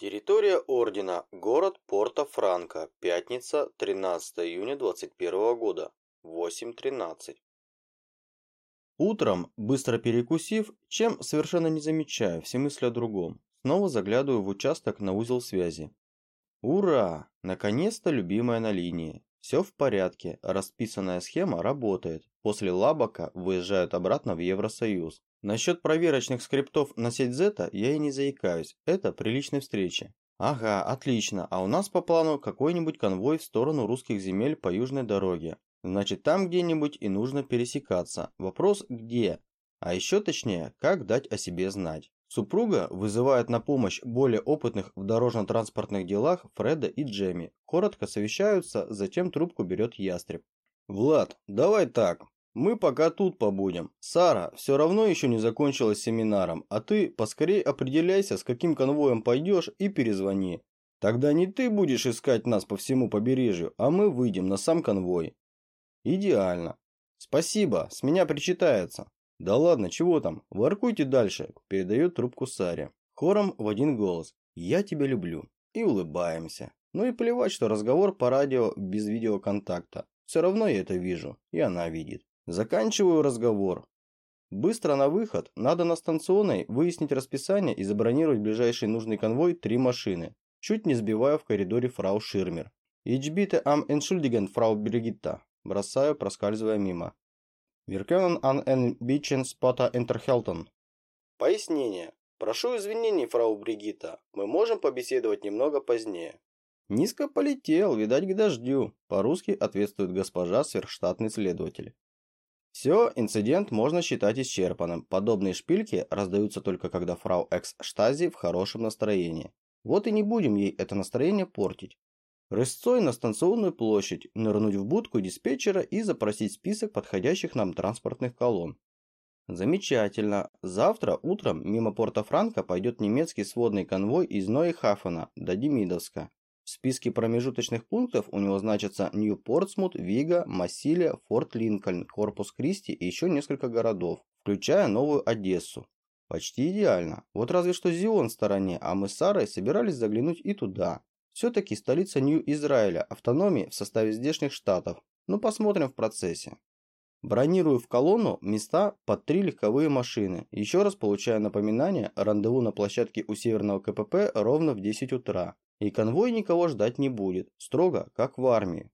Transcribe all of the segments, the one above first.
Территория Ордена. Город Порто-Франко. Пятница, 13 июня 21 года. 8.13. Утром, быстро перекусив, чем совершенно не замечая, все мысли о другом, снова заглядываю в участок на узел связи. Ура! Наконец-то любимая на линии. Все в порядке, расписанная схема работает. После Лабака выезжают обратно в Евросоюз. Насчет проверочных скриптов на сеть Зета я и не заикаюсь, это при встрече. Ага, отлично, а у нас по плану какой-нибудь конвой в сторону русских земель по южной дороге. Значит, там где-нибудь и нужно пересекаться. Вопрос где? А еще точнее, как дать о себе знать. Супруга вызывает на помощь более опытных в дорожно-транспортных делах Фреда и Джемми. Коротко совещаются, затем трубку берет ястреб. «Влад, давай так. Мы пока тут побудем. Сара все равно еще не закончила семинаром, а ты поскорей определяйся, с каким конвоем пойдешь и перезвони. Тогда не ты будешь искать нас по всему побережью, а мы выйдем на сам конвой. Идеально. Спасибо, с меня причитается. Да ладно, чего там, воркуйте дальше, передает трубку Саре. Хором в один голос. Я тебя люблю. И улыбаемся. Ну и плевать, что разговор по радио без видеоконтакта. Все равно я это вижу, и она видит. Заканчиваю разговор. Быстро на выход, надо на станционной выяснить расписание и забронировать ближайший нужный конвой три машины. Чуть не сбиваю в коридоре фрау Ширмер. Ich bitte am entschuldigen, фрау Бригитта. Бросаю, проскальзывая мимо. Wir können an ein bisschen später unterhalten. Пояснение. Прошу извинений, фрау Бригитта. Мы можем побеседовать немного позднее. Низко полетел, видать, к дождю. По-русски ответствует госпожа сверхштатный следователь. Все, инцидент можно считать исчерпанным. Подобные шпильки раздаются только когда фрау Экс-Штази в хорошем настроении. Вот и не будем ей это настроение портить. Рысцой на станционную площадь, нырнуть в будку диспетчера и запросить список подходящих нам транспортных колонн. Замечательно. Завтра утром мимо порта Франка пойдет немецкий сводный конвой из Нойхафена до Демидовска. В списке промежуточных пунктов у него значатся Нью-Портсмут, Вига, Массилия, Форт Линкольн, Корпус Кристи и еще несколько городов, включая Новую Одессу. Почти идеально. Вот разве что Зион в стороне, а мы с Сарой собирались заглянуть и туда. Все-таки столица Нью-Израиля, автономии в составе здешних штатов. Ну посмотрим в процессе. Бронирую в колонну места под три легковые машины. Еще раз получаю напоминание рандеву на площадке у северного КПП ровно в 10 утра. И конвой никого ждать не будет, строго, как в армии.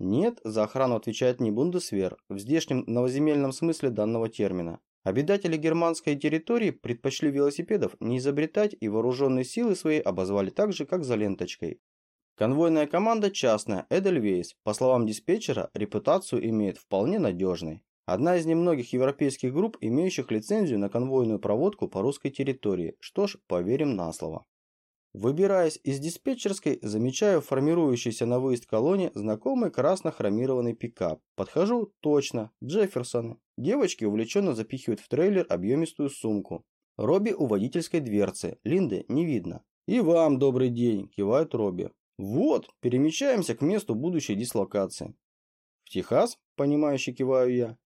Нет, за охрану отвечает не Бундесвер, в здешнем новоземельном смысле данного термина. Обитатели германской территории предпочли велосипедов не изобретать и вооруженные силы свои обозвали так же, как за ленточкой. Конвойная команда частная, Эдельвейс, по словам диспетчера, репутацию имеет вполне надежной. Одна из немногих европейских групп, имеющих лицензию на конвойную проводку по русской территории. Что ж, поверим на слово. Выбираясь из диспетчерской, замечаю формирующийся на выезд колонне знакомый красно-хромированный пикап. Подхожу точно, Джефферсоны. Девочки увлеченно запихивают в трейлер объемистую сумку. Робби у водительской дверцы, Линды не видно. «И вам добрый день», – кивает Робби. «Вот, перемещаемся к месту будущей дислокации». «В Техас?» – понимающе киваю я.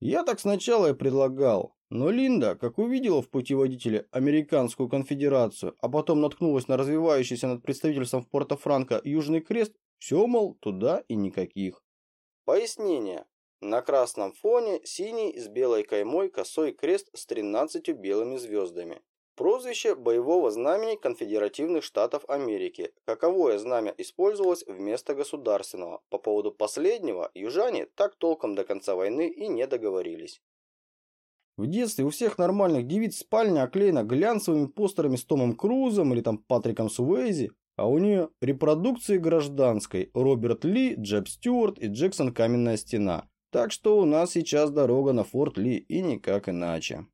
«Я так сначала и предлагал. Но Линда, как увидела в путеводителе Американскую конфедерацию, а потом наткнулась на развивающийся над представительством в Порто-Франко Южный Крест, все, мол, туда и никаких. Пояснение. На красном фоне синий с белой каймой косой крест с 13 белыми звездами. Прозвище боевого знамени конфедеративных штатов Америки. Каковое знамя использовалось вместо государственного. По поводу последнего южане так толком до конца войны и не договорились. В детстве у всех нормальных девиц спальня оклеена глянцевыми постерами с Томом Крузом или там Патриком Суэйзи, а у нее репродукции гражданской Роберт Ли, Джеб Стюарт и Джексон Каменная Стена. Так что у нас сейчас дорога на Форт Ли и никак иначе.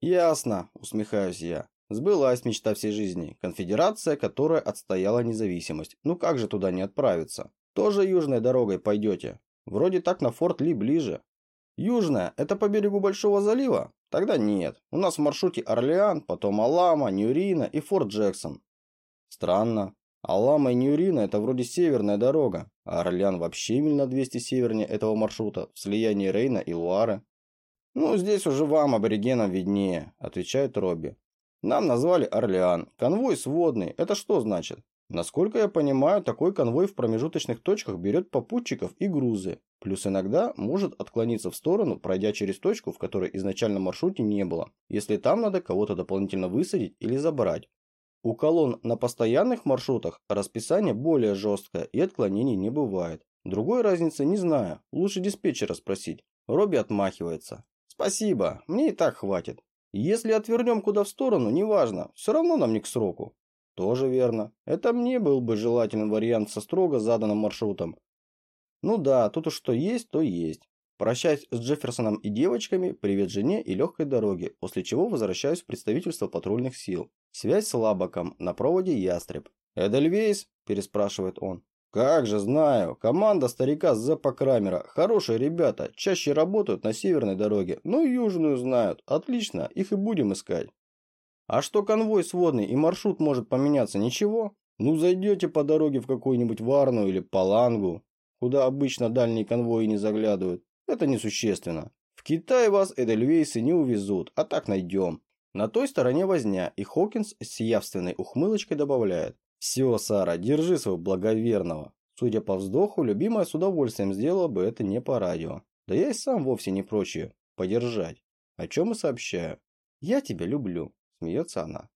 Ясно, усмехаюсь я. Сбылась мечта всей жизни. Конфедерация, которая отстояла независимость. Ну как же туда не отправиться? Тоже южной дорогой пойдете. Вроде так на Форт Ли ближе. Южная – это по берегу Большого залива? Тогда нет. У нас в маршруте Орлеан, потом Алама, Ньюрина и Форт Джексон. Странно. Алама и Ньюрина – это вроде северная дорога, а Орлеан вообще миль на 200 севернее этого маршрута, в слиянии Рейна и Луары. «Ну, здесь уже вам, аборигенам, виднее», – отвечает Робби. Нам назвали Орлеан. Конвой сводный. Это что значит? Насколько я понимаю, такой конвой в промежуточных точках берет попутчиков и грузы. Плюс иногда может отклониться в сторону, пройдя через точку, в которой изначально маршруте не было, если там надо кого-то дополнительно высадить или забрать. У колонн на постоянных маршрутах расписание более жесткое и отклонений не бывает. Другой разницы не знаю, лучше диспетчера спросить. Робби отмахивается. Спасибо, мне и так хватит. Если отвернем куда в сторону, неважно, все равно нам не к сроку. Тоже верно. Это мне был бы желательный вариант со строго заданным маршрутом. Ну да, тут уж что есть, то есть. Прощаюсь с Джефферсоном и девочками, привет жене и легкой дороге, после чего возвращаюсь в представительство патрульных сил. Связь с Лабаком, на проводе Ястреб. «Эдельвейс?» – переспрашивает он. «Как же знаю. Команда старика Зеппа Крамера. Хорошие ребята. Чаще работают на северной дороге. Но южную знают. Отлично. Их и будем искать». А что конвой сводный и маршрут может поменяться, ничего? Ну, зайдете по дороге в какую-нибудь Варну или Палангу, куда обычно дальние конвои не заглядывают. Это несущественно. В Китай вас эдельвейсы не увезут, а так найдем. На той стороне возня, и Хокинс с явственной ухмылочкой добавляет. Все, Сара, держи своего благоверного. Судя по вздоху, любимая с удовольствием сделала бы это не по радио. Да я и сам вовсе не прочь ее подержать. О чем и сообщаю. Я тебя люблю. Смеется она.